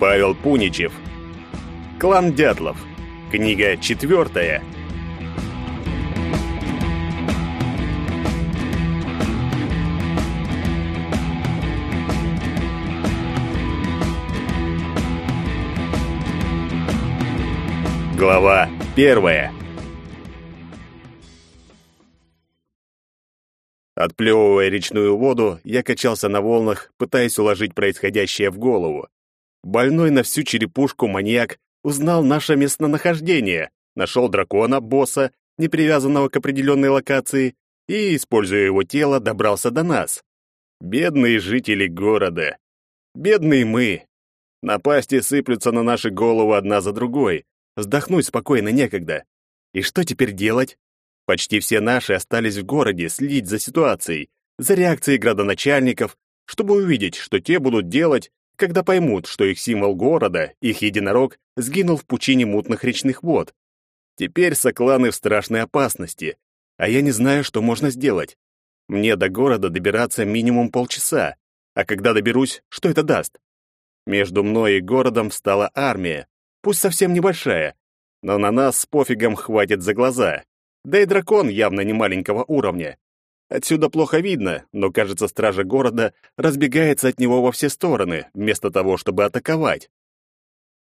Павел Пуничев. Клан Дятлов. Книга четвертая. Глава первая. Отплевывая речную воду, я качался на волнах, пытаясь уложить происходящее в голову. Больной на всю черепушку маньяк узнал наше местонахождение, нашел дракона, босса, не привязанного к определенной локации, и, используя его тело, добрался до нас. Бедные жители города. Бедные мы. Напасти сыплются на наши головы одна за другой. Вздохнуть спокойно некогда. И что теперь делать? Почти все наши остались в городе следить за ситуацией, за реакцией градоначальников, чтобы увидеть, что те будут делать, когда поймут, что их символ города, их единорог, сгинул в пучине мутных речных вод. Теперь сокланы в страшной опасности, а я не знаю, что можно сделать. Мне до города добираться минимум полчаса, а когда доберусь, что это даст? Между мной и городом встала армия, пусть совсем небольшая, но на нас с пофигом хватит за глаза. Да и дракон явно не маленького уровня. Отсюда плохо видно, но, кажется, стража города разбегается от него во все стороны, вместо того, чтобы атаковать.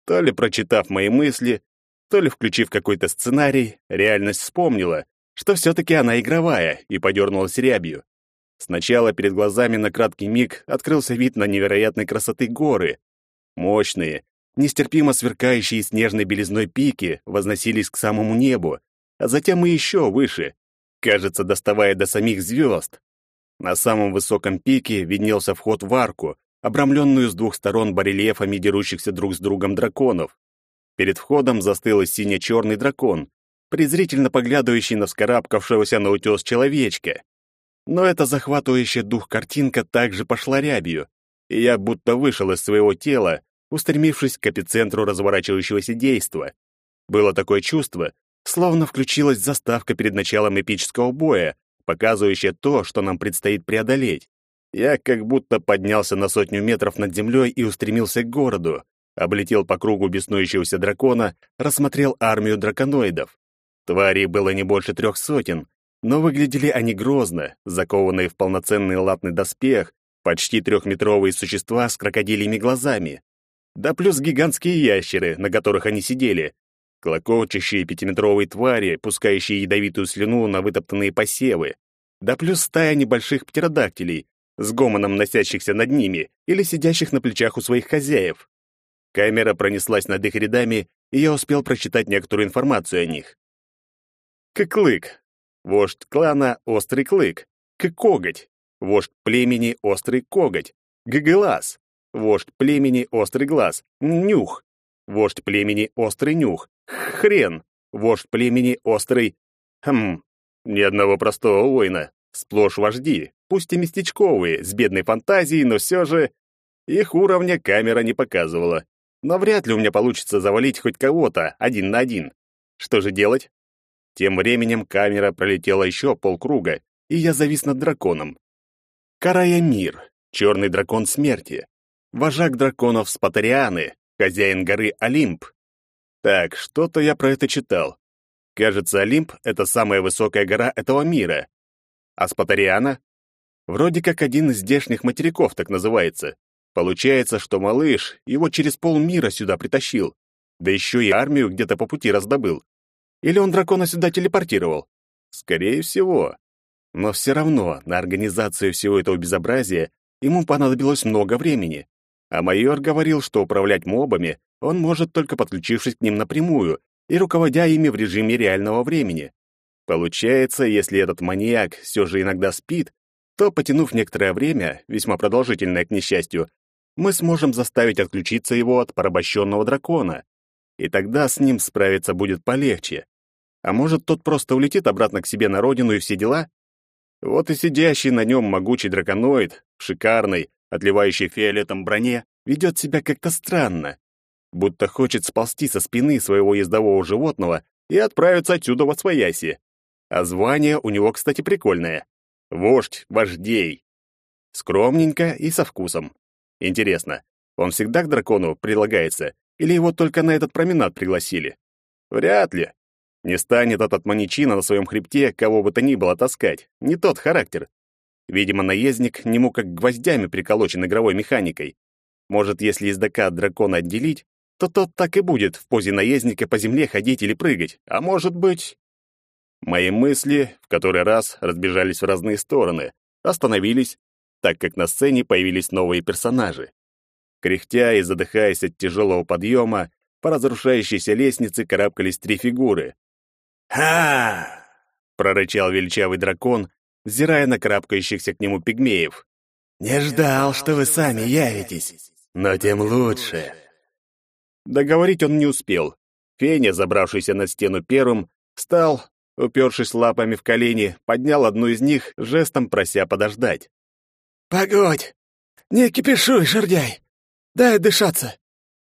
То ли прочитав мои мысли, то ли включив какой-то сценарий, реальность вспомнила, что все-таки она игровая, и подернулась рябью. Сначала перед глазами на краткий миг открылся вид на невероятной красоты горы. Мощные, нестерпимо сверкающие снежной белизной пики возносились к самому небу, а затем и еще выше, кажется, доставая до самих звезд. На самом высоком пике виднелся вход в арку, обрамленную с двух сторон барельефами дерущихся друг с другом драконов. Перед входом застыл сине-черный дракон, презрительно поглядывающий на вскарабкавшегося на утес человечка. Но эта захватывающая дух картинка также пошла рябью, и я будто вышел из своего тела, устремившись к эпицентру разворачивающегося действа. Было такое чувство, словно включилась заставка перед началом эпического боя, показывающая то, что нам предстоит преодолеть. Я как будто поднялся на сотню метров над землей и устремился к городу, облетел по кругу беснующегося дракона, рассмотрел армию драконоидов. Тварей было не больше трех сотен, но выглядели они грозно, закованные в полноценный латный доспех, почти трехметровые существа с крокодилями глазами. Да плюс гигантские ящеры, на которых они сидели, клокочущие пятиметровые твари, пускающие ядовитую слюну на вытоптанные посевы, да плюс стая небольших птеродактилей, с гомоном носящихся над ними или сидящих на плечах у своих хозяев. Камера пронеслась над их рядами, и я успел прочитать некоторую информацию о них. Кыклык. Вождь клана Острый Клык. Кыкоготь. Вождь племени Острый Коготь. Гыглаз. Вождь племени Острый Глаз. Нюх. Вождь племени Острый Нюх. Хрен! Вождь племени острый... Хм, ни одного простого воина. Сплошь вожди, пусть и местечковые, с бедной фантазией, но все же... Их уровня камера не показывала. Но вряд ли у меня получится завалить хоть кого-то один на один. Что же делать? Тем временем камера пролетела еще полкруга, и я завис над драконом. Караямир, черный дракон смерти. Вожак драконов Спатарианы, хозяин горы Олимп, так, что-то я про это читал. Кажется, Олимп — это самая высокая гора этого мира. А Спатариана? Вроде как один из здешних материков так называется. Получается, что малыш его через полмира сюда притащил. Да еще и армию где-то по пути раздобыл. Или он дракона сюда телепортировал? Скорее всего. Но все равно на организацию всего этого безобразия ему понадобилось много времени. А майор говорил, что управлять мобами он может только подключившись к ним напрямую и руководя ими в режиме реального времени. Получается, если этот маньяк все же иногда спит, то, потянув некоторое время, весьма продолжительное к несчастью, мы сможем заставить отключиться его от порабощенного дракона. И тогда с ним справиться будет полегче. А может, тот просто улетит обратно к себе на родину и все дела? Вот и сидящий на нем могучий драконоид, шикарный, отливающий фиолетом броне, ведет себя как-то странно будто хочет сползти со спины своего ездового животного и отправиться отсюда во свояси. А звание у него, кстати, прикольное. Вождь вождей. Скромненько и со вкусом. Интересно, Он всегда к дракону прилагается, или его только на этот променад пригласили? Вряд ли. Не станет этот маньячина на своем хребте кого бы то ни было таскать. Не тот характер. Видимо, наездник не мог как гвоздями приколочен игровой механикой. Может, если ездака от дракона отделить, то тот так и будет в позе наездника по земле ходить или прыгать. А может быть... Мои мысли в который раз разбежались в разные стороны, остановились, так как на сцене появились новые персонажи. Кряхтя и задыхаясь от тяжелого подъема, по разрушающейся лестнице карабкались три фигуры. «Ха!» — прорычал величавый дракон, взирая на карабкающихся к нему пигмеев. «Не ждал, что вы сами явитесь, но тем лучше». Договорить он не успел. Феня, забравшийся на стену первым, встал, упершись лапами в колени, поднял одну из них, жестом прося подождать. «Погодь! Не кипишуй, жердяй! Дай дышаться!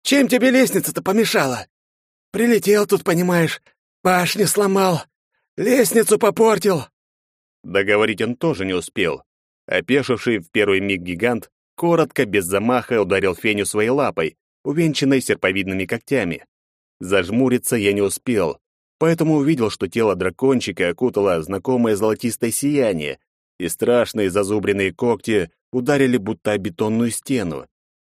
Чем тебе лестница-то помешала? Прилетел тут, понимаешь, башню сломал, лестницу попортил!» Договорить он тоже не успел. Опешивший в первый миг гигант коротко, без замаха ударил Феню своей лапой, увенчанной серповидными когтями. Зажмуриться я не успел, поэтому увидел, что тело дракончика окутало знакомое золотистое сияние, и страшные зазубренные когти ударили будто бетонную стену.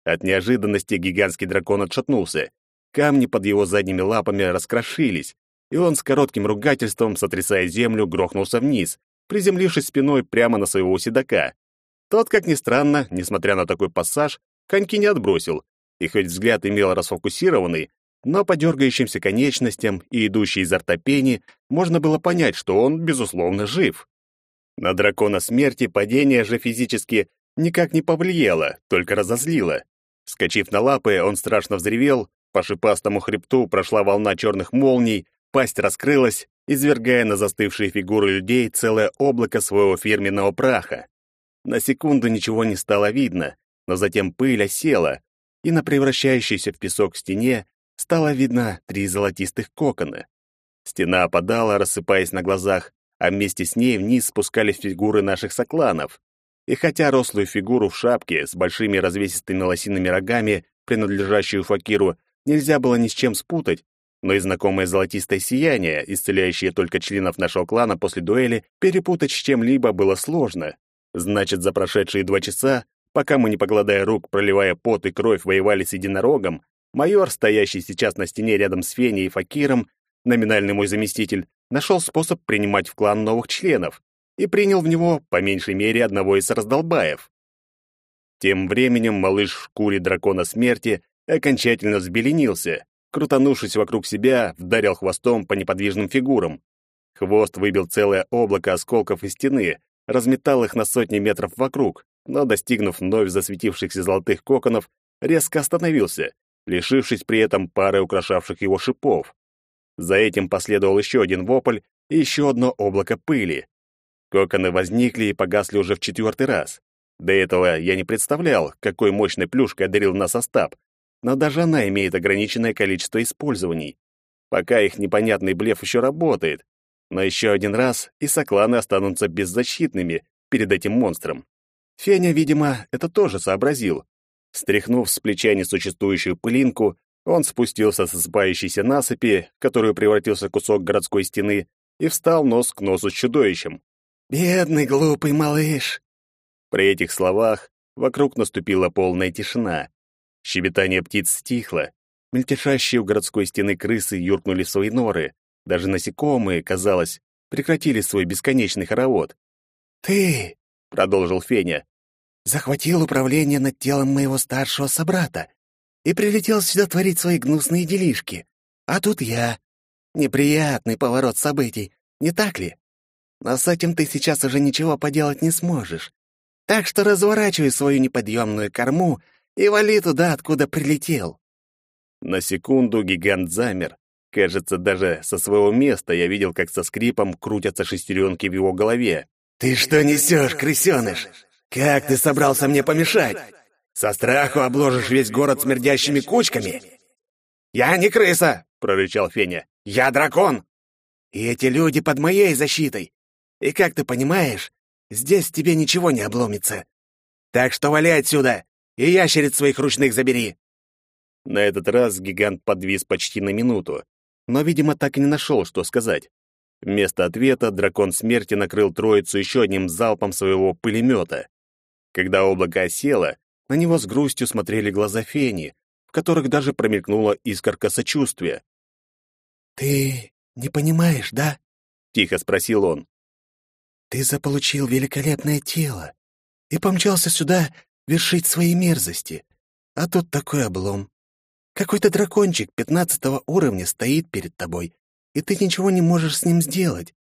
От неожиданности гигантский дракон отшатнулся. Камни под его задними лапами раскрошились, и он с коротким ругательством, сотрясая землю, грохнулся вниз, приземлившись спиной прямо на своего седока. Тот, как ни странно, несмотря на такой пассаж, коньки не отбросил, и хоть взгляд имел расфокусированный, но по дергающимся конечностям и идущей изо рта пени можно было понять, что он, безусловно, жив. На дракона смерти падение же физически никак не повлияло, только разозлило. Вскочив на лапы, он страшно взревел, по шипастому хребту прошла волна черных молний, пасть раскрылась, извергая на застывшие фигуры людей целое облако своего фирменного праха. На секунду ничего не стало видно, но затем пыль осела, и на превращающейся в песок стене стало видно три золотистых кокона. Стена опадала, рассыпаясь на глазах, а вместе с ней вниз спускались фигуры наших сокланов. И хотя рослую фигуру в шапке с большими развесистыми лосиными рогами, принадлежащую Факиру, нельзя было ни с чем спутать, но и знакомое золотистое сияние, исцеляющее только членов нашего клана после дуэли, перепутать с чем-либо было сложно. Значит, за прошедшие два часа Пока мы, не погладая рук, проливая пот и кровь, воевали с единорогом, майор, стоящий сейчас на стене рядом с Феней и Факиром, номинальный мой заместитель, нашел способ принимать в клан новых членов и принял в него, по меньшей мере, одного из раздолбаев. Тем временем малыш в шкуре дракона смерти окончательно взбеленился, крутанувшись вокруг себя, вдарил хвостом по неподвижным фигурам. Хвост выбил целое облако осколков из стены, разметал их на сотни метров вокруг, но, достигнув вновь засветившихся золотых коконов, резко остановился, лишившись при этом пары украшавших его шипов. За этим последовал еще один вопль и еще одно облако пыли. Коконы возникли и погасли уже в четвертый раз. До этого я не представлял, какой мощной плюшкой одарил нас Остап, но даже она имеет ограниченное количество использований. Пока их непонятный блеф еще работает, но еще один раз, и сокланы останутся беззащитными перед этим монстром. Феня, видимо, это тоже сообразил. Стряхнув с плеча несуществующую пылинку, он спустился с осыпающейся насыпи, которую превратился кусок городской стены, и встал нос к носу с чудовищем. «Бедный глупый малыш!» При этих словах вокруг наступила полная тишина. Щебетание птиц стихло. Мельтешащие у городской стены крысы юркнули в свои норы. Даже насекомые, казалось, прекратили свой бесконечный хоровод. «Ты продолжил Феня. Захватил управление над телом моего старшего собрата и прилетел сюда творить свои гнусные делишки. А тут я. Неприятный поворот событий, не так ли? Но с этим ты сейчас уже ничего поделать не сможешь. Так что разворачивай свою неподъемную корму и вали туда, откуда прилетел. На секунду гигант замер. Кажется, даже со своего места я видел, как со скрипом крутятся шестеренки в его голове. «Ты что несешь, крысеныш? Как ты собрался мне помешать? Со страху обложишь весь город смердящими кучками?» «Я не крыса!» — прорычал Феня. «Я дракон! И эти люди под моей защитой. И как ты понимаешь, здесь тебе ничего не обломится. Так что вали отсюда и ящериц своих ручных забери!» На этот раз гигант подвис почти на минуту, но, видимо, так и не нашел, что сказать. Вместо ответа дракон смерти накрыл троицу еще одним залпом своего пулемета. Когда облако осело, на него с грустью смотрели глаза Фени, в которых даже промелькнула искорка сочувствия. «Ты не понимаешь, да?» — тихо спросил он. «Ты заполучил великолепное тело и помчался сюда вершить свои мерзости, а тут такой облом. Какой-то дракончик пятнадцатого уровня стоит перед тобой, и ты ничего не можешь с ним сделать.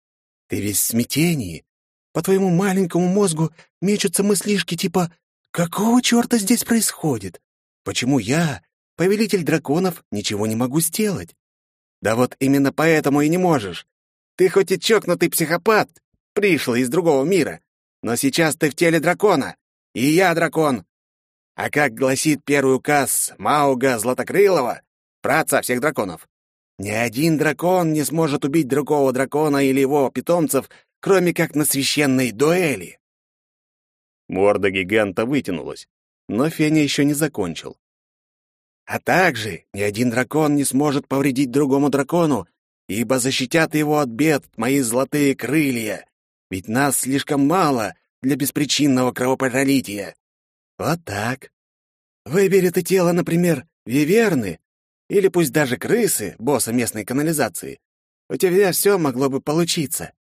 Ты весь в смятении. По твоему маленькому мозгу мечутся мыслишки типа «Какого черта здесь происходит? Почему я, повелитель драконов, ничего не могу сделать?» Да вот именно поэтому и не можешь. Ты хоть и чокнутый психопат, пришлый из другого мира, но сейчас ты в теле дракона, и я дракон. А как гласит первый указ Мауга Златокрылова, праца всех драконов, ни один дракон не сможет убить другого дракона или его питомцев, кроме как на священной дуэли. Морда гиганта вытянулась, но Феня еще не закончил. А также ни один дракон не сможет повредить другому дракону, ибо защитят его от бед мои золотые крылья, ведь нас слишком мало для беспричинного кровопролития. Вот так. Выбери ты тело, например, виверны, или пусть даже крысы, босса местной канализации. У тебя все могло бы получиться.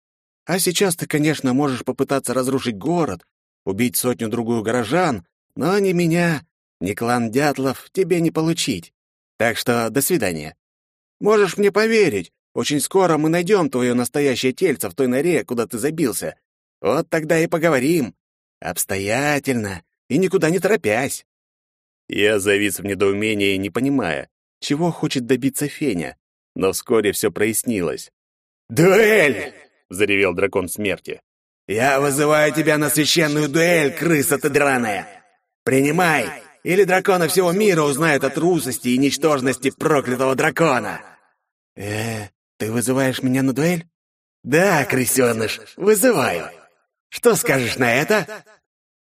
А сейчас ты, конечно, можешь попытаться разрушить город, убить сотню-другую горожан, но не меня, ни клан Дятлов тебе не получить. Так что до свидания. Можешь мне поверить, очень скоро мы найдем твое настоящее тельце в той норе, куда ты забился. Вот тогда и поговорим. Обстоятельно и никуда не торопясь. Я завис в недоумении, не понимая, чего хочет добиться Феня, но вскоре все прояснилось. «Дуэль!» — заревел дракон смерти. «Я вызываю тебя на священную дуэль, крыса ты драная! Принимай, или драконы всего мира узнают о трусости и ничтожности проклятого дракона!» «Э, ты вызываешь меня на дуэль?» «Да, крысеныш, вызываю. Что скажешь на это?»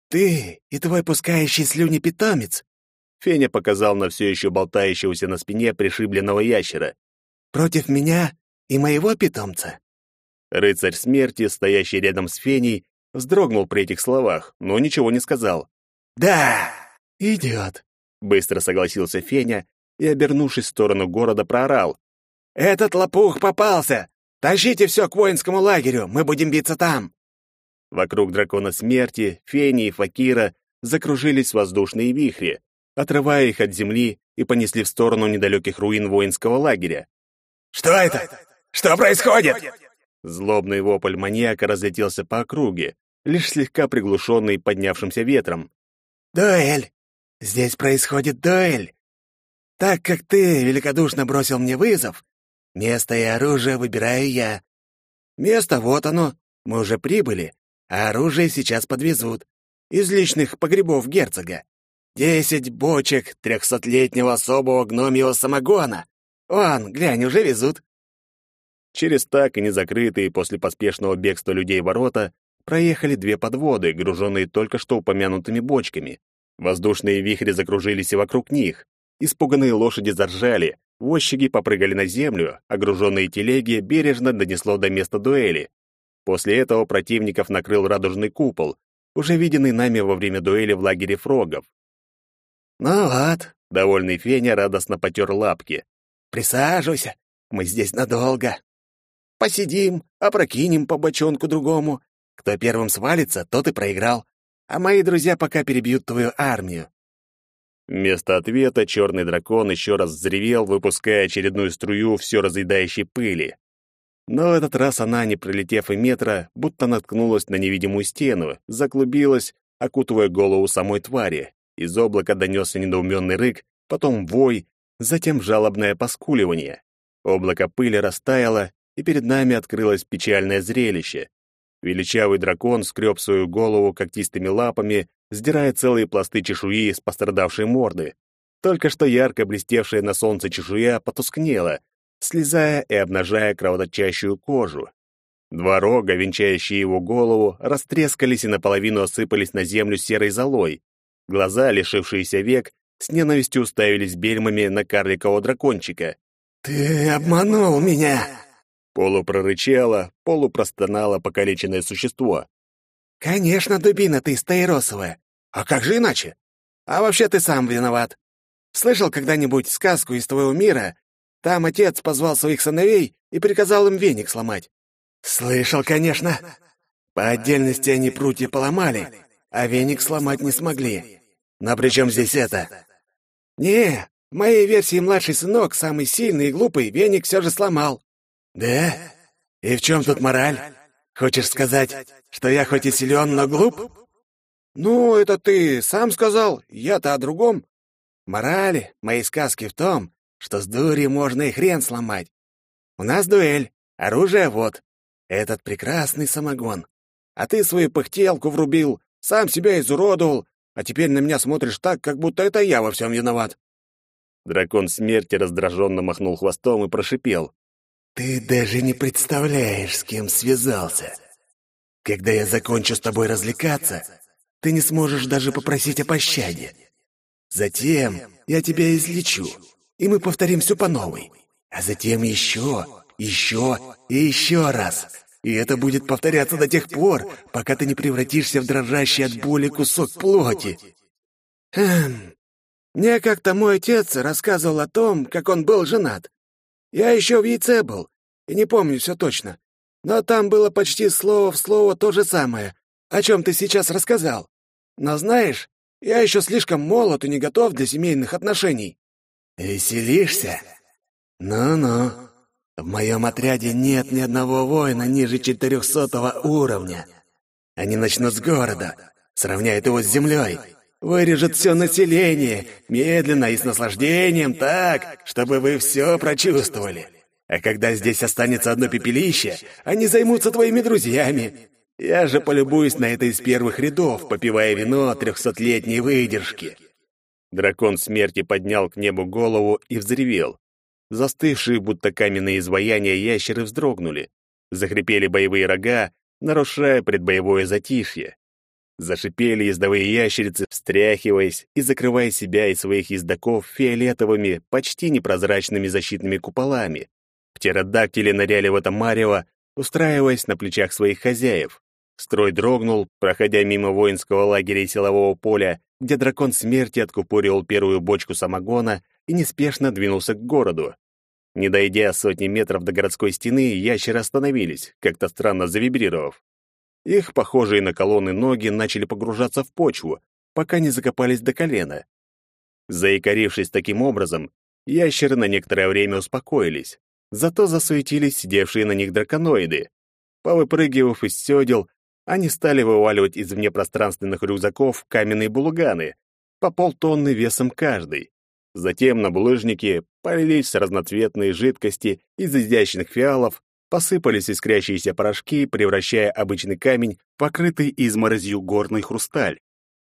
«Ты и твой пускающий слюни питомец?» Феня показал на все еще болтающегося на спине пришибленного ящера. «Против меня и моего питомца?» Рыцарь смерти, стоящий рядом с Феней, вздрогнул при этих словах, но ничего не сказал. «Да, идет», — быстро согласился Феня и, обернувшись в сторону города, проорал. «Этот лопух попался! Тащите все к воинскому лагерю, мы будем биться там!» Вокруг дракона смерти, Фени и Факира закружились воздушные вихри, отрывая их от земли и понесли в сторону недалеких руин воинского лагеря. «Что это? Что происходит?» Злобный вопль маньяка разлетелся по округе, лишь слегка приглушенный поднявшимся ветром. «Дуэль! Здесь происходит дуэль! Так как ты великодушно бросил мне вызов, место и оружие выбираю я. Место вот оно, мы уже прибыли, а оружие сейчас подвезут. Из личных погребов герцога. Десять бочек трехсотлетнего особого гномьего самогона. Вон, глянь, уже везут. Через так и не закрытые после поспешного бегства людей ворота проехали две подводы, груженные только что упомянутыми бочками. Воздушные вихри закружились и вокруг них. Испуганные лошади заржали, возчики попрыгали на землю, а груженные телеги бережно донесло до места дуэли. После этого противников накрыл радужный купол, уже виденный нами во время дуэли в лагере фрогов. «Ну вот», — довольный Феня радостно потер лапки. «Присаживайся, мы здесь надолго. Посидим, опрокинем по бочонку другому. Кто первым свалится, тот и проиграл. А мои друзья пока перебьют твою армию». Вместо ответа черный дракон еще раз взревел, выпуская очередную струю все разъедающей пыли. Но в этот раз она, не пролетев и метра, будто наткнулась на невидимую стену, заклубилась, окутывая голову самой твари. Из облака донесся недоуменный рык, потом вой, затем жалобное поскуливание. Облако пыли растаяло, и перед нами открылось печальное зрелище. Величавый дракон скреб свою голову когтистыми лапами, сдирая целые пласты чешуи с пострадавшей морды. Только что ярко блестевшая на солнце чешуя потускнела, слезая и обнажая кровоточащую кожу. Два рога, венчающие его голову, растрескались и наполовину осыпались на землю серой золой. Глаза, лишившиеся век, с ненавистью уставились бельмами на карликового дракончика. «Ты обманул меня!» Полупрорычало, полупростонало покалеченное существо. «Конечно, дубина ты стаиросовая. А как же иначе? А вообще ты сам виноват. Слышал когда-нибудь сказку из твоего мира? Там отец позвал своих сыновей и приказал им веник сломать. Слышал, конечно. По отдельности они прутья поломали, а веник сломать не смогли. Но при чем здесь это? Не, в моей версии младший сынок, самый сильный и глупый, веник все же сломал. Да? И в чем тут мораль? Хочешь сказать, что я хоть и силен, но глуп? Ну, это ты сам сказал, я-то о другом. Мораль моей сказки в том, что с дури можно и хрен сломать. У нас дуэль, оружие вот. Этот прекрасный самогон. А ты свою пыхтелку врубил, сам себя изуродовал, а теперь на меня смотришь так, как будто это я во всем виноват. Дракон смерти раздраженно махнул хвостом и прошипел. «Ты даже не представляешь, с кем связался. Когда я закончу с тобой развлекаться, ты не сможешь даже попросить о пощаде. Затем я тебя излечу, и мы повторим все по новой. А затем еще, еще и еще раз. И это будет повторяться до тех пор, пока ты не превратишься в дрожащий от боли кусок плоти. Хм. Мне как-то мой отец рассказывал о том, как он был женат. Я еще в яйце был, и не помню все точно. Но там было почти слово в слово то же самое, о чем ты сейчас рассказал. Но знаешь, я еще слишком молод и не готов для семейных отношений». «Веселишься? Ну-ну. В моем отряде нет ни одного воина ниже четырехсотого уровня. Они начнут с города, сравняют его с землей, вырежут все население, медленно и с наслаждением, так, чтобы вы все прочувствовали. А когда здесь останется одно пепелище, они займутся твоими друзьями. Я же полюбуюсь на это из первых рядов, попивая вино трехсотлетней выдержки». Дракон смерти поднял к небу голову и взревел. Застывшие, будто каменные изваяния ящеры вздрогнули. Захрипели боевые рога, нарушая предбоевое затишье. Зашипели ездовые ящерицы, встряхиваясь и закрывая себя и своих ездаков фиолетовыми, почти непрозрачными защитными куполами. Птеродактили ныряли в это марево, устраиваясь на плечах своих хозяев. Строй дрогнул, проходя мимо воинского лагеря и силового поля, где дракон смерти откупорил первую бочку самогона и неспешно двинулся к городу. Не дойдя сотни метров до городской стены, ящеры остановились, как-то странно завибрировав. Их, похожие на колонны ноги, начали погружаться в почву, пока не закопались до колена. Заикарившись таким образом, ящеры на некоторое время успокоились, зато засуетились сидевшие на них драконоиды. Повыпрыгивав из сёдел, они стали вываливать из внепространственных рюкзаков каменные булыганы, по полтонны весом каждый. Затем на булыжники полились разноцветные жидкости из изящных фиалов, посыпались искрящиеся порошки, превращая обычный камень в покрытый изморозью горный хрусталь.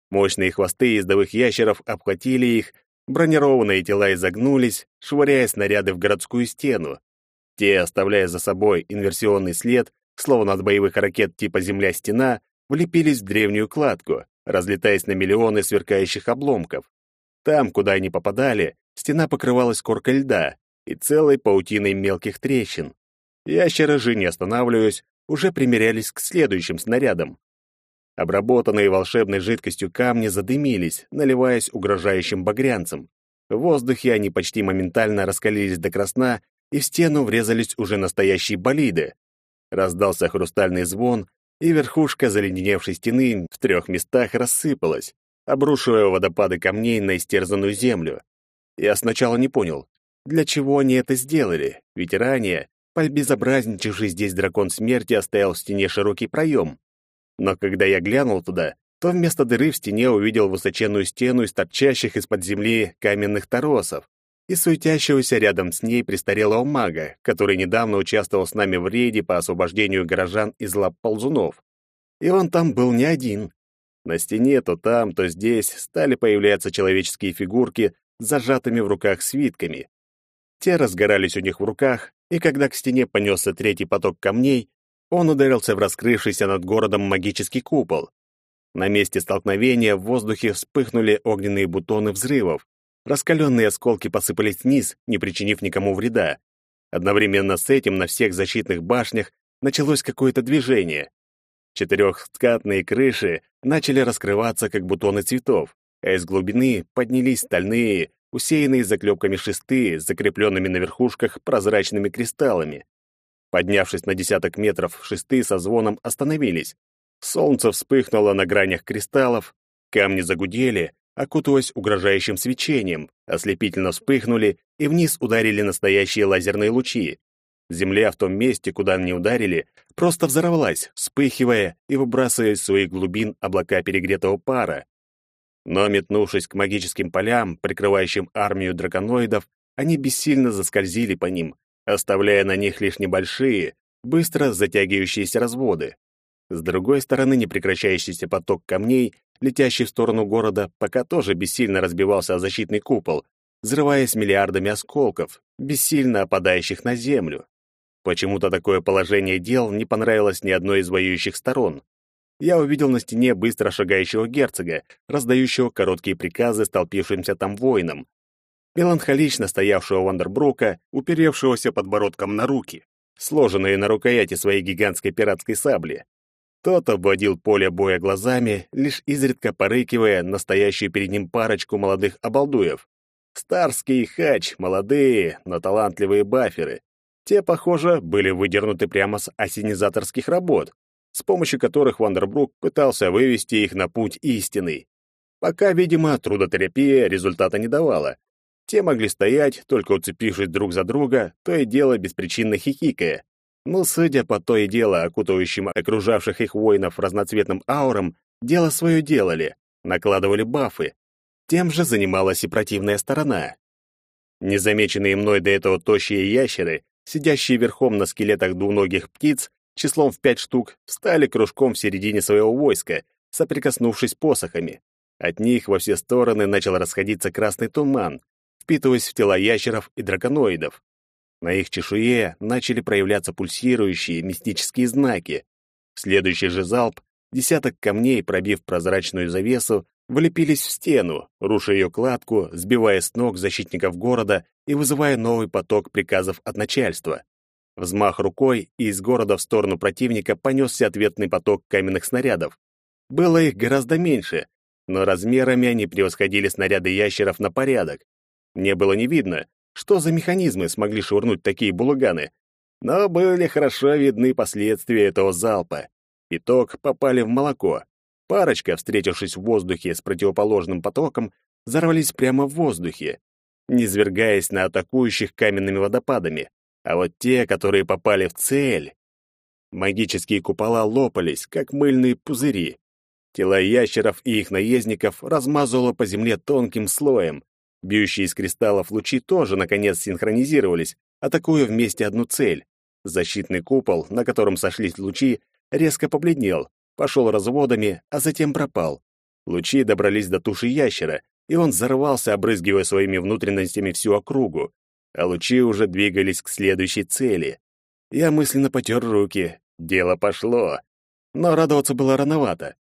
Мощные хвосты ездовых ящеров обхватили их, бронированные тела изогнулись, швыряя снаряды в городскую стену. Те, оставляя за собой инверсионный след, словно от боевых ракет типа «Земля-стена», влепились в древнюю кладку, разлетаясь на миллионы сверкающих обломков. Там, куда они попадали, стена покрывалась коркой льда и целой паутиной мелких трещин. Ящеры же, не останавливаясь, уже примерялись к следующим снарядам. Обработанные волшебной жидкостью камни задымились, наливаясь угрожающим багрянцем. В воздухе они почти моментально раскалились до красна, и в стену врезались уже настоящие болиды. Раздался хрустальный звон, и верхушка заледеневшей стены в трех местах рассыпалась, обрушивая водопады камней на истерзанную землю. Я сначала не понял, для чего они это сделали, ведь ранее, побезобразничавший здесь дракон смерти оставил в стене широкий проем. Но когда я глянул туда, то вместо дыры в стене увидел высоченную стену из торчащих из-под земли каменных торосов, и суетящегося рядом с ней престарелого мага, который недавно участвовал с нами в рейде по освобождению горожан из лап ползунов. И он там был не один. На стене то там, то здесь стали появляться человеческие фигурки с зажатыми в руках свитками. Те разгорались у них в руках, и когда к стене понесся третий поток камней, он ударился в раскрывшийся над городом магический купол. На месте столкновения в воздухе вспыхнули огненные бутоны взрывов. Раскаленные осколки посыпались вниз, не причинив никому вреда. Одновременно с этим на всех защитных башнях началось какое-то движение. Четырехскатные крыши начали раскрываться, как бутоны цветов, а из глубины поднялись стальные, усеянные заклепками шесты, закрепленными на верхушках прозрачными кристаллами. Поднявшись на десяток метров, шесты со звоном остановились. Солнце вспыхнуло на гранях кристаллов, камни загудели, окутываясь угрожающим свечением, ослепительно вспыхнули и вниз ударили настоящие лазерные лучи. Земля в том месте, куда они ударили, просто взорвалась, вспыхивая и выбрасывая из своих глубин облака перегретого пара. Но, метнувшись к магическим полям, прикрывающим армию драконоидов, они бессильно заскользили по ним, оставляя на них лишь небольшие, быстро затягивающиеся разводы. С другой стороны, непрекращающийся поток камней, летящий в сторону города, пока тоже бессильно разбивался о защитный купол, взрываясь миллиардами осколков, бессильно опадающих на землю. Почему-то такое положение дел не понравилось ни одной из воюющих сторон. Я увидел на стене быстро шагающего герцога, раздающего короткие приказы столпившимся там воинам, меланхолично стоявшего Вандербрука, уперевшегося подбородком на руки, сложенные на рукояти своей гигантской пиратской сабли. Тот обводил поле боя глазами, лишь изредка порыкивая настоящую перед ним парочку молодых обалдуев. Старский хач, молодые, но талантливые баферы. Те, похоже, были выдернуты прямо с осенизаторских работ, с помощью которых Вандербрук пытался вывести их на путь истины. Пока, видимо, трудотерапия результата не давала. Те могли стоять, только уцепившись друг за друга, то и дело беспричинно хихикая. Но, судя по то и дело, окутывающим окружавших их воинов разноцветным аурам, дело свое делали, накладывали бафы. Тем же занималась и противная сторона. Незамеченные мной до этого тощие ящеры, сидящие верхом на скелетах двуногих птиц, числом в пять штук, встали кружком в середине своего войска, соприкоснувшись посохами. От них во все стороны начал расходиться красный туман, впитываясь в тела ящеров и драконоидов. На их чешуе начали проявляться пульсирующие мистические знаки. В следующий же залп десяток камней, пробив прозрачную завесу, влепились в стену, руша ее кладку, сбивая с ног защитников города и вызывая новый поток приказов от начальства. Взмах рукой, и из города в сторону противника понесся ответный поток каменных снарядов. Было их гораздо меньше, но размерами они превосходили снаряды ящеров на порядок. Мне было не видно, что за механизмы смогли швырнуть такие булыганы, но были хорошо видны последствия этого залпа. Итог попали в молоко. Парочка, встретившись в воздухе с противоположным потоком, взорвались прямо в воздухе, низвергаясь на атакующих каменными водопадами. А вот те, которые попали в цель... Магические купола лопались, как мыльные пузыри. Тела ящеров и их наездников размазывало по земле тонким слоем, Бьющие из кристаллов лучи тоже, наконец, синхронизировались, атакуя вместе одну цель. Защитный купол, на котором сошлись лучи, резко побледнел, пошел разводами, а затем пропал. Лучи добрались до туши ящера, и он взорвался, обрызгивая своими внутренностями всю округу. А лучи уже двигались к следующей цели. Я мысленно потер руки. Дело пошло. Но радоваться было рановато.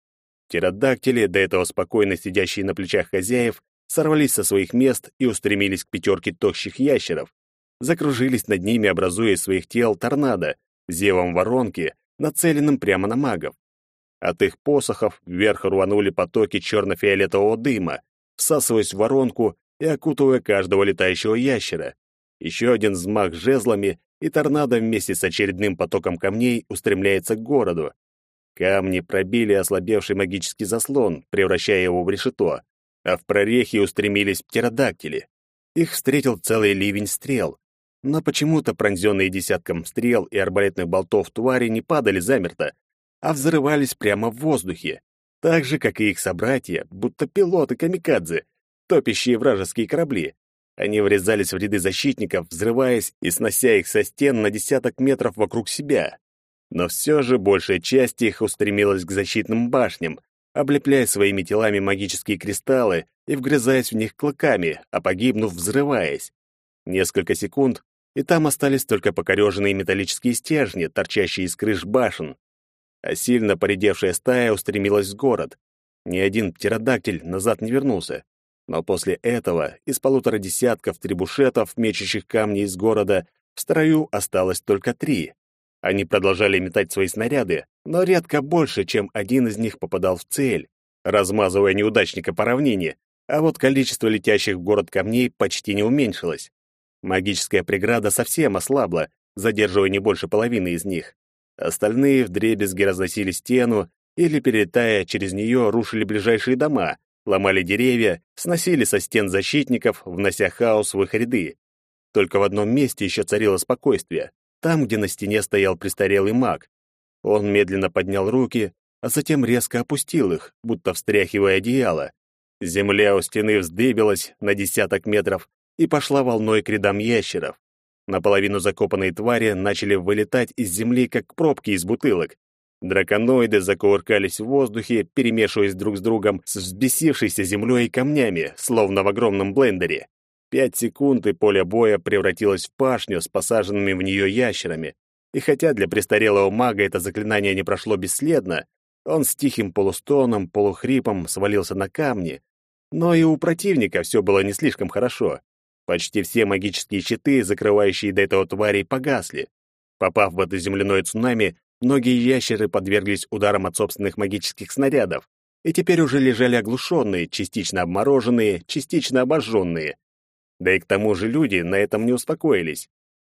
Птеродактили, до этого спокойно сидящие на плечах хозяев, сорвались со своих мест и устремились к пятерке тощих ящеров. Закружились над ними, образуя из своих тел торнадо, зевом воронки, нацеленным прямо на магов. От их посохов вверх рванули потоки черно-фиолетового дыма, всасываясь в воронку и окутывая каждого летающего ящера. Еще один взмах жезлами, и торнадо вместе с очередным потоком камней устремляется к городу. Камни пробили ослабевший магический заслон, превращая его в решето а в прорехе устремились птеродактили. Их встретил целый ливень стрел. Но почему-то пронзенные десятком стрел и арбалетных болтов твари не падали замерто, а взрывались прямо в воздухе, так же, как и их собратья, будто пилоты камикадзе, топящие вражеские корабли. Они врезались в ряды защитников, взрываясь и снося их со стен на десяток метров вокруг себя. Но все же большая часть их устремилась к защитным башням, облепляя своими телами магические кристаллы и вгрызаясь в них клыками, а погибнув, взрываясь. Несколько секунд, и там остались только покореженные металлические стержни, торчащие из крыш башен. А сильно поредевшая стая устремилась в город. Ни один птеродактиль назад не вернулся. Но после этого из полутора десятков трибушетов, мечущих камни из города, в строю осталось только три. Они продолжали метать свои снаряды, но редко больше, чем один из них попадал в цель, размазывая неудачника по равнине, а вот количество летящих в город камней почти не уменьшилось. Магическая преграда совсем ослабла, задерживая не больше половины из них. Остальные вдребезги разносили стену или, перелетая через нее, рушили ближайшие дома, ломали деревья, сносили со стен защитников, внося хаос в их ряды. Только в одном месте еще царило спокойствие, там, где на стене стоял престарелый маг. Он медленно поднял руки, а затем резко опустил их, будто встряхивая одеяло. Земля у стены вздыбилась на десяток метров и пошла волной к рядам ящеров. Наполовину закопанные твари начали вылетать из земли, как пробки из бутылок. Драконоиды закувыркались в воздухе, перемешиваясь друг с другом с взбесившейся землей и камнями, словно в огромном блендере. Пять секунд, и поле боя превратилось в пашню с посаженными в нее ящерами. И хотя для престарелого мага это заклинание не прошло бесследно, он с тихим полустоном, полухрипом свалился на камни. Но и у противника все было не слишком хорошо. Почти все магические щиты, закрывающие до этого тварей, погасли. Попав в это земляное цунами, многие ящеры подверглись ударам от собственных магических снарядов и теперь уже лежали оглушенные, частично обмороженные, частично обожженные. Да и к тому же люди на этом не успокоились.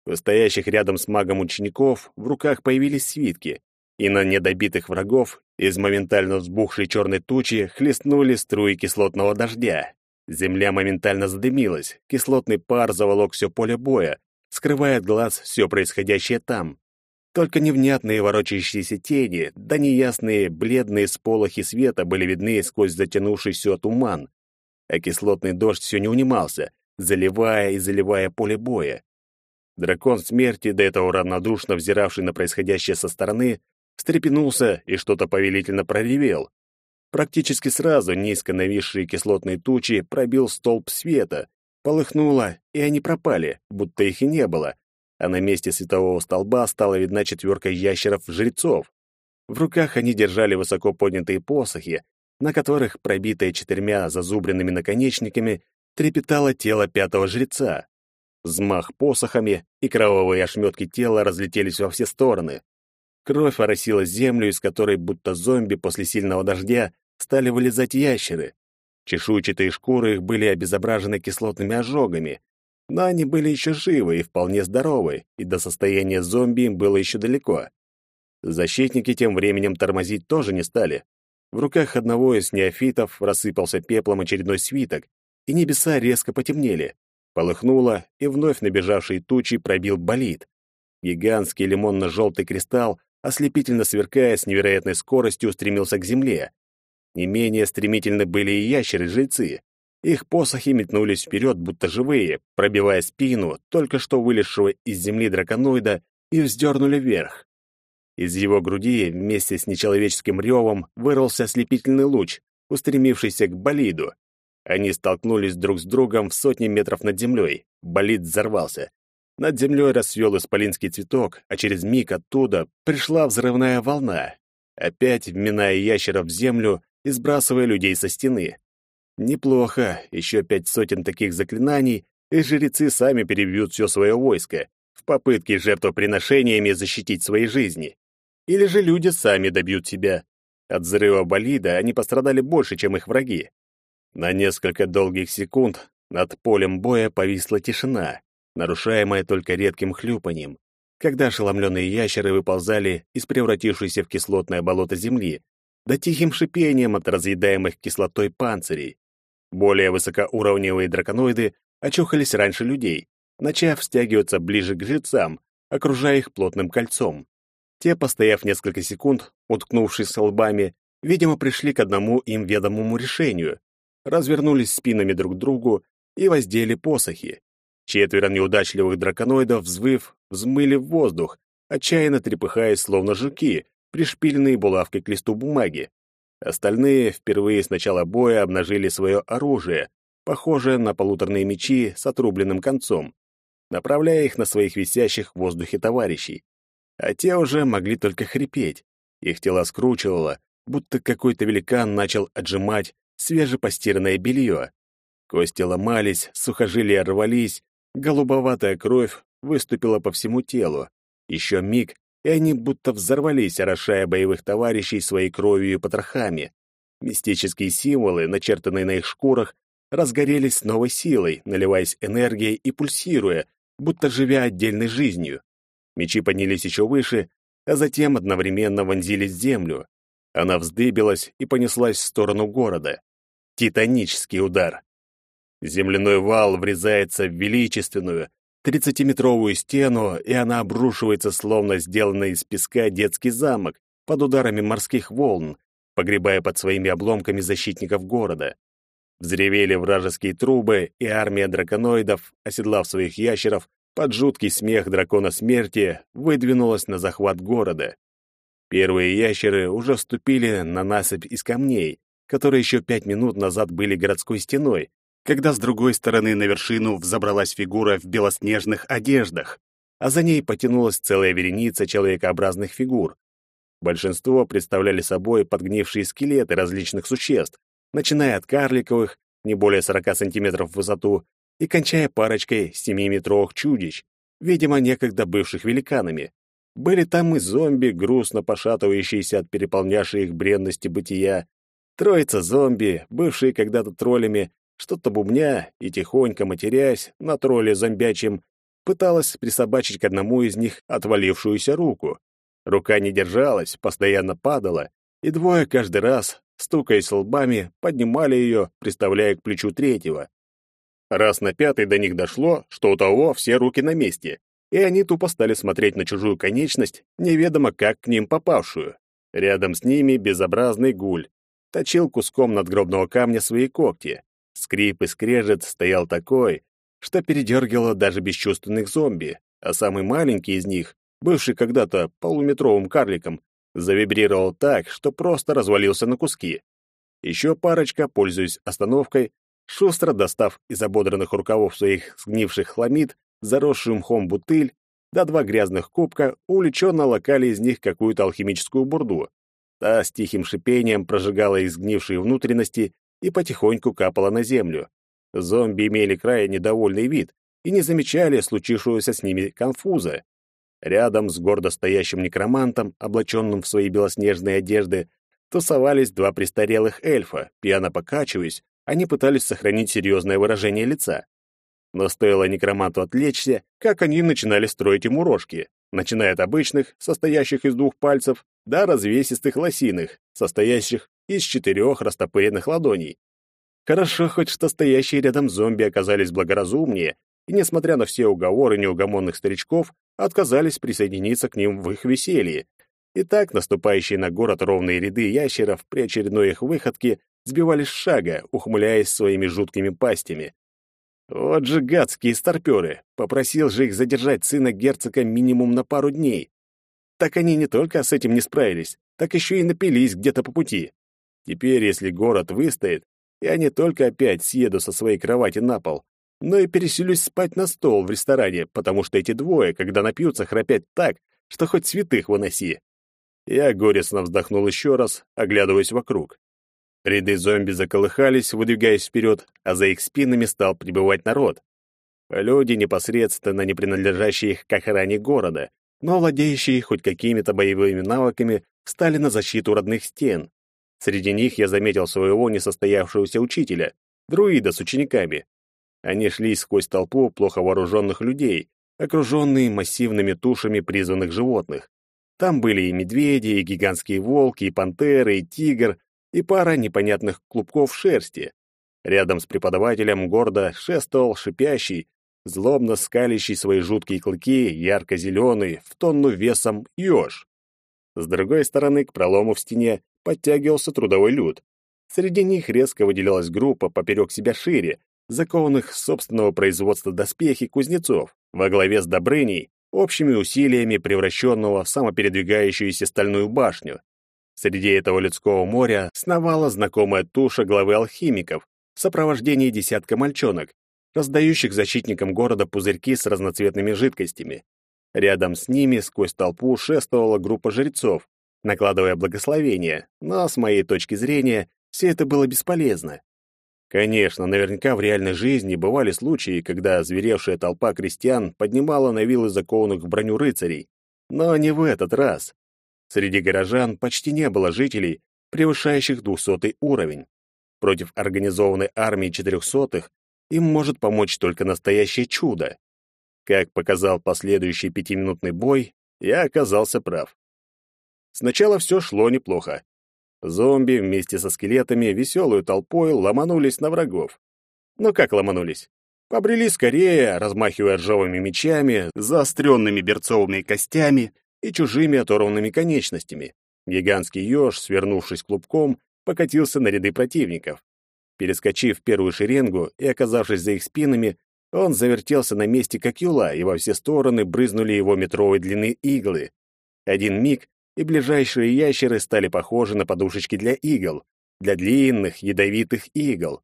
У стоящих рядом с магом учеников в руках появились свитки, и на недобитых врагов из моментально взбухшей черной тучи хлестнули струи кислотного дождя. Земля моментально задымилась, кислотный пар заволок все поле боя, скрывая от глаз все происходящее там. Только невнятные ворочающиеся тени, да неясные бледные сполохи света были видны сквозь затянувшийся туман. А кислотный дождь все не унимался, заливая и заливая поле боя. Дракон смерти, до этого равнодушно взиравший на происходящее со стороны, встрепенулся и что-то повелительно проревел. Практически сразу низко нависшие кислотные тучи пробил столб света, полыхнуло, и они пропали, будто их и не было, а на месте светового столба стала видна четверка ящеров-жрецов. В руках они держали высоко поднятые посохи, на которых, пробитые четырьмя зазубренными наконечниками, трепетало тело пятого жреца. Взмах посохами, и кровавые ошметки тела разлетелись во все стороны. Кровь оросила землю, из которой, будто зомби после сильного дождя, стали вылезать ящеры. Чешуйчатые шкуры их были обезображены кислотными ожогами, но они были еще живы и вполне здоровы, и до состояния зомби им было еще далеко. Защитники тем временем тормозить тоже не стали. В руках одного из неофитов рассыпался пеплом очередной свиток, и небеса резко потемнели. Полыхнуло, и вновь набежавший тучи пробил болид. Гигантский лимонно-желтый кристалл, ослепительно сверкая с невероятной скоростью, устремился к земле. Не менее стремительны были и ящеры-жильцы. Их посохи метнулись вперед, будто живые, пробивая спину только что вылезшего из земли драконоида и вздернули вверх. Из его груди вместе с нечеловеческим ревом вырвался ослепительный луч, устремившийся к болиду. Они столкнулись друг с другом в сотни метров над землей. Болид взорвался. Над землей расцвел исполинский цветок, а через миг оттуда пришла взрывная волна, опять вминая ящеров в землю и сбрасывая людей со стены. Неплохо, еще пять сотен таких заклинаний, и жрецы сами перебьют все свое войско в попытке жертвоприношениями защитить свои жизни. Или же люди сами добьют себя. От взрыва болида они пострадали больше, чем их враги. На несколько долгих секунд над полем боя повисла тишина, нарушаемая только редким хлюпаньем, когда ошеломленные ящеры выползали из превратившейся в кислотное болото земли, да тихим шипением от разъедаемых кислотой панцирей. Более высокоуровневые драконоиды очухались раньше людей, начав стягиваться ближе к жрецам, окружая их плотным кольцом. Те, постояв несколько секунд, уткнувшись лбами, видимо, пришли к одному им ведомому решению развернулись спинами друг к другу и воздели посохи. Четверо неудачливых драконоидов, взвыв, взмыли в воздух, отчаянно трепыхаясь, словно жуки, пришпиленные булавкой к листу бумаги. Остальные впервые с начала боя обнажили свое оружие, похожее на полуторные мечи с отрубленным концом, направляя их на своих висящих в воздухе товарищей. А те уже могли только хрипеть. Их тела скручивало, будто какой-то великан начал отжимать свежепостиранное белье. Кости ломались, сухожилия рвались, голубоватая кровь выступила по всему телу. Еще миг, и они будто взорвались, орошая боевых товарищей своей кровью и потрохами. Мистические символы, начертанные на их шкурах, разгорелись с новой силой, наливаясь энергией и пульсируя, будто живя отдельной жизнью. Мечи поднялись еще выше, а затем одновременно вонзились в землю. Она вздыбилась и понеслась в сторону города. Титанический удар. Земляной вал врезается в величественную, тридцатиметровую стену, и она обрушивается, словно сделанный из песка детский замок, под ударами морских волн, погребая под своими обломками защитников города. Взревели вражеские трубы, и армия драконоидов, оседлав своих ящеров, под жуткий смех дракона смерти выдвинулась на захват города. Первые ящеры уже вступили на насыпь из камней, которые еще пять минут назад были городской стеной, когда с другой стороны на вершину взобралась фигура в белоснежных одеждах, а за ней потянулась целая вереница человекообразных фигур. Большинство представляли собой подгнившие скелеты различных существ, начиная от карликовых, не более 40 сантиметров в высоту, и кончая парочкой семиметровых чудищ, видимо, некогда бывших великанами. Были там и зомби, грустно пошатывающиеся от переполнявшей их бренности бытия, троица зомби, бывшие когда-то троллями, что-то бубня и, тихонько матерясь, на тролле зомбячим, пыталась присобачить к одному из них отвалившуюся руку. Рука не держалась, постоянно падала, и двое каждый раз стукаясь лбами, поднимали ее, приставляя к плечу третьего. Раз на пятый до них дошло, что у того все руки на месте, и они тупо стали смотреть на чужую конечность, неведомо как к ним попавшую. Рядом с ними безобразный гуль. Точил куском надгробного камня свои когти. Скрип и скрежет стоял такой, что передергивало даже бесчувственных зомби, а самый маленький из них, бывший когда-то полуметровым карликом, завибрировал так, что просто развалился на куски. Еще парочка, пользуясь остановкой, шустро достав из ободранных рукавов своих сгнивших хламид, заросшую мхом бутыль, да два грязных кубка, увлеченно локали из них какую-то алхимическую бурду. Та с тихим шипением прожигала изгнившие внутренности и потихоньку капала на землю. Зомби имели крайне недовольный вид и не замечали случившегося с ними конфуза. Рядом с гордо стоящим некромантом, облаченным в свои белоснежные одежды, тусовались два престарелых эльфа, пьяно покачиваясь, они пытались сохранить серьезное выражение лица. Но стоило некроманту отвлечься, как они начинали строить ему рожки, начиная от обычных, состоящих из двух пальцев, до развесистых лосиных, состоящих из четырех растопыренных ладоней. Хорошо хоть что стоящие рядом зомби оказались благоразумнее и, несмотря на все уговоры неугомонных старичков, отказались присоединиться к ним в их веселье. И так наступающие на город ровные ряды ящеров при очередной их выходке сбивались с шага, ухмыляясь своими жуткими пастями. Вот же гадские старпёры! Попросил же их задержать сына герцога минимум на пару дней. Так они не только с этим не справились, так еще и напились где-то по пути. Теперь, если город выстоит, я не только опять съеду со своей кровати на пол, но и переселюсь спать на стол в ресторане, потому что эти двое, когда напьются, храпят так, что хоть святых выноси. Я горестно вздохнул еще раз, оглядываясь вокруг. Ряды зомби заколыхались, выдвигаясь вперед, а за их спинами стал прибывать народ. Люди, непосредственно не принадлежащие к охране города, но владеющие хоть какими-то боевыми навыками, встали на защиту родных стен. Среди них я заметил своего несостоявшегося учителя, друида с учениками. Они шли сквозь толпу плохо вооруженных людей, окруженные массивными тушами призванных животных. Там были и медведи, и гигантские волки, и пантеры, и тигр, и пара непонятных клубков шерсти. Рядом с преподавателем гордо шествовал шипящий, злобно скалящий свои жуткие клыки, ярко-зеленый, в тонну весом еж. С другой стороны, к пролому в стене подтягивался трудовой люд. Среди них резко выделялась группа поперек себя шире, закованных собственного производства доспехи кузнецов, во главе с Добрыней, общими усилиями превращенного в самопередвигающуюся стальную башню. Среди этого людского моря сновала знакомая туша главы алхимиков в сопровождении десятка мальчонок, раздающих защитникам города пузырьки с разноцветными жидкостями. Рядом с ними сквозь толпу шествовала группа жрецов, накладывая благословение, но с моей точки зрения все это было бесполезно. Конечно, наверняка в реальной жизни бывали случаи, когда зверевшая толпа крестьян поднимала на вилы закованных в броню рыцарей, но не в этот раз. Среди горожан почти не было жителей, превышающих двухсотый уровень. Против организованной армии четырехсотых им может помочь только настоящее чудо. Как показал последующий пятиминутный бой, я оказался прав. Сначала все шло неплохо. Зомби вместе со скелетами веселую толпой ломанулись на врагов. Ну как ломанулись? Побрели скорее, размахивая ржавыми мечами, заостренными берцовыми костями и чужими оторванными конечностями. Гигантский еж, свернувшись клубком, покатился на ряды противников. Перескочив первую шеренгу и оказавшись за их спинами, он завертелся на месте, как юла, и во все стороны брызнули его метровой длины иглы. Один миг, и ближайшие ящеры стали похожи на подушечки для игл, для длинных, ядовитых игл.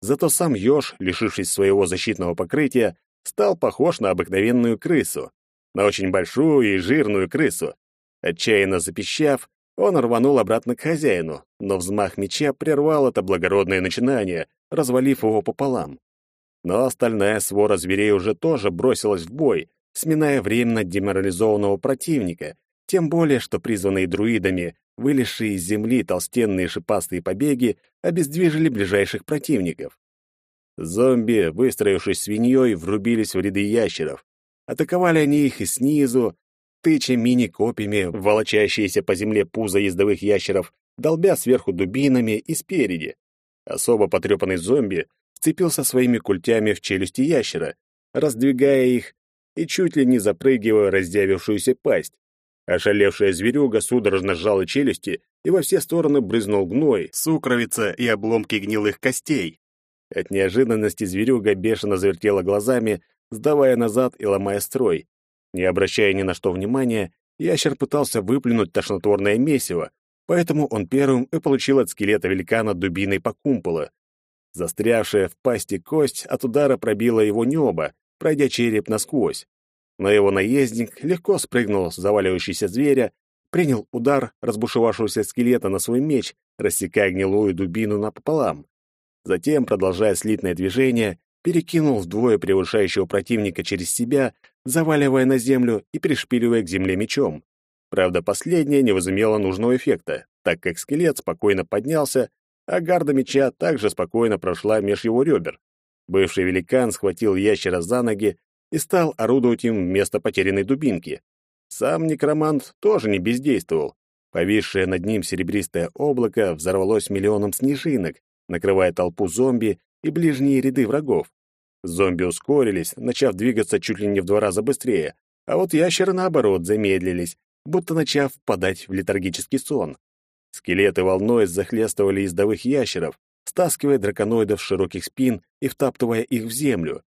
Зато сам еж, лишившись своего защитного покрытия, стал похож на обыкновенную крысу, на очень большую и жирную крысу. Отчаянно запищав, он рванул обратно к хозяину, но взмах меча прервал это благородное начинание, развалив его пополам. Но остальная свора зверей уже тоже бросилась в бой, сминая временно деморализованного противника, тем более, что призванные друидами, вылезшие из земли толстенные шипастые побеги, обездвижили ближайших противников. Зомби, выстроившись свиньей, врубились в ряды ящеров. Атаковали они их и снизу, тыча мини-копьями волочащиеся по земле пузо ездовых ящеров, долбя сверху дубинами и спереди. Особо потрепанный зомби вцепился своими культями в челюсти ящера, раздвигая их и чуть ли не запрыгивая раздявившуюся пасть. Ошалевшая зверюга судорожно сжала челюсти, и во все стороны брызнул гной, сукровица и обломки гнилых костей. От неожиданности зверюга бешено завертела глазами, сдавая назад и ломая строй. Не обращая ни на что внимания, ящер пытался выплюнуть тошнотворное месиво, поэтому он первым и получил от скелета великана дубиной по кумполу. Застрявшая в пасти кость от удара пробила его небо, пройдя череп насквозь. Но его наездник легко спрыгнул с заваливающегося зверя, принял удар разбушевавшегося скелета на свой меч, рассекая гнилую дубину напополам. Затем, продолжая слитное движение, перекинул вдвое превышающего противника через себя, заваливая на землю и пришпиливая к земле мечом. Правда, последнее не возымело нужного эффекта, так как скелет спокойно поднялся, а гарда меча также спокойно прошла меж его ребер. Бывший великан схватил ящера за ноги и стал орудовать им вместо потерянной дубинки. Сам некромант тоже не бездействовал. Повисшее над ним серебристое облако взорвалось миллионом снежинок, накрывая толпу зомби и ближние ряды врагов. Зомби ускорились, начав двигаться чуть ли не в два раза быстрее, а вот ящеры, наоборот, замедлились, будто начав впадать в летаргический сон. Скелеты волной захлестывали ездовых ящеров, стаскивая драконоидов с широких спин и втаптывая их в землю.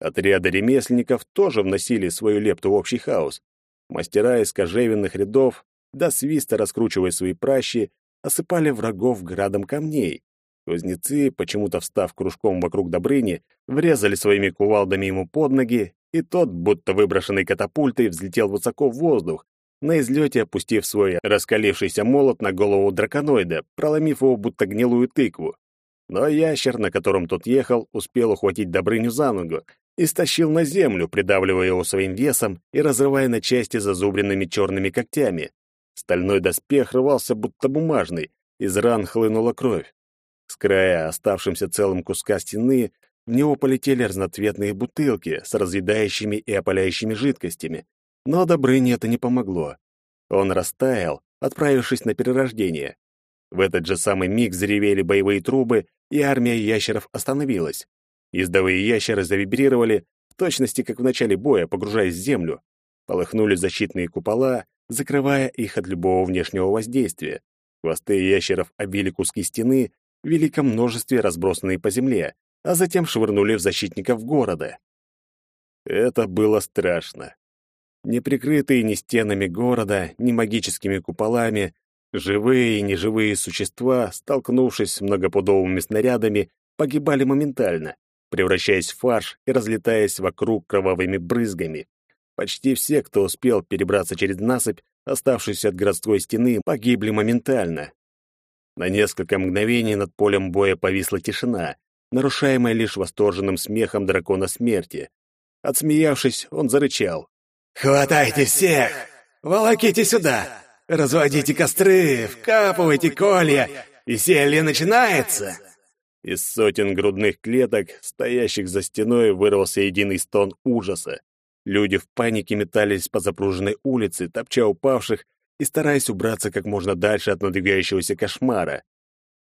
Отряды ремесленников тоже вносили свою лепту в общий хаос. Мастера из кожевенных рядов, до свиста раскручивая свои пращи, осыпали врагов градом камней. Кузнецы, почему-то встав кружком вокруг Добрыни, врезали своими кувалдами ему под ноги, и тот, будто выброшенный катапультой, взлетел высоко в воздух, на излете опустив свой раскалившийся молот на голову драконоида, проломив его будто гнилую тыкву. Но ящер, на котором тот ехал, успел ухватить Добрыню за ногу и стащил на землю, придавливая его своим весом и разрывая на части зазубренными черными когтями. Стальной доспех рвался, будто бумажный, из ран хлынула кровь. С края оставшимся целым куска стены в него полетели разноцветные бутылки с разъедающими и опаляющими жидкостями. Но Добрыне это не помогло. Он растаял, отправившись на перерождение. В этот же самый миг заревели боевые трубы, и армия ящеров остановилась. Ездовые ящеры завибрировали, в точности как в начале боя, погружаясь в землю. Полыхнули защитные купола, закрывая их от любого внешнего воздействия. Хвосты ящеров обили куски стены великом множестве, разбросанные по земле, а затем швырнули в защитников города. Это было страшно. Не прикрытые ни стенами города, ни магическими куполами, живые и неживые существа, столкнувшись с многопудовыми снарядами, погибали моментально превращаясь в фарш и разлетаясь вокруг кровавыми брызгами. Почти все, кто успел перебраться через насыпь, оставшуюся от городской стены, погибли моментально. На несколько мгновений над полем боя повисла тишина, нарушаемая лишь восторженным смехом дракона смерти. Отсмеявшись, он зарычал. «Хватайте всех! Волоките сюда! Разводите костры, вкапывайте колья! Веселье начинается!» Из сотен грудных клеток, стоящих за стеной, вырвался единый стон ужаса. Люди в панике метались по запруженной улице, топча упавших и стараясь убраться как можно дальше от надвигающегося кошмара.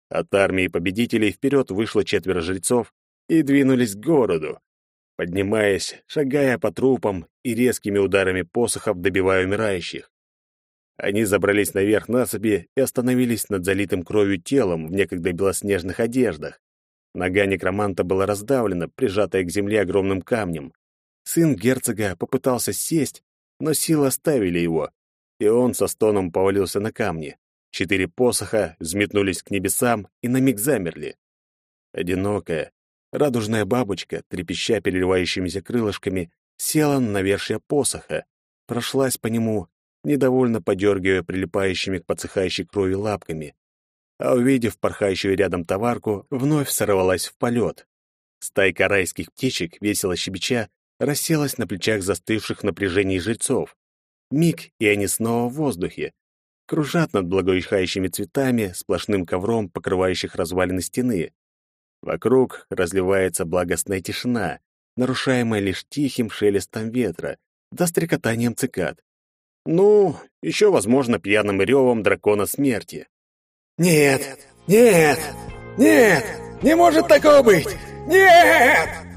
От армии победителей вперед вышло четверо жрецов и двинулись к городу. Поднимаясь, шагая по трупам и резкими ударами посохов добивая умирающих. Они забрались наверх насыпи и остановились над залитым кровью телом в некогда белоснежных одеждах. Нога некроманта была раздавлена, прижатая к земле огромным камнем. Сын герцога попытался сесть, но силы оставили его, и он со стоном повалился на камни. Четыре посоха взметнулись к небесам и на миг замерли. Одинокая, радужная бабочка, трепеща переливающимися крылышками, села на навершие посоха, прошлась по нему, недовольно подергивая прилипающими к подсыхающей крови лапками, а увидев порхающую рядом товарку, вновь сорвалась в полет. Стайка райских птичек, весело щебеча, расселась на плечах застывших в напряжении жрецов. Миг, и они снова в воздухе. Кружат над благоухающими цветами, сплошным ковром, покрывающих развалины стены. Вокруг разливается благостная тишина, нарушаемая лишь тихим шелестом ветра, да стрекотанием цикад. Ну, еще, возможно, пьяным ревом дракона смерти. «Нет! Нет! Нет! Не может такого быть! Нет!»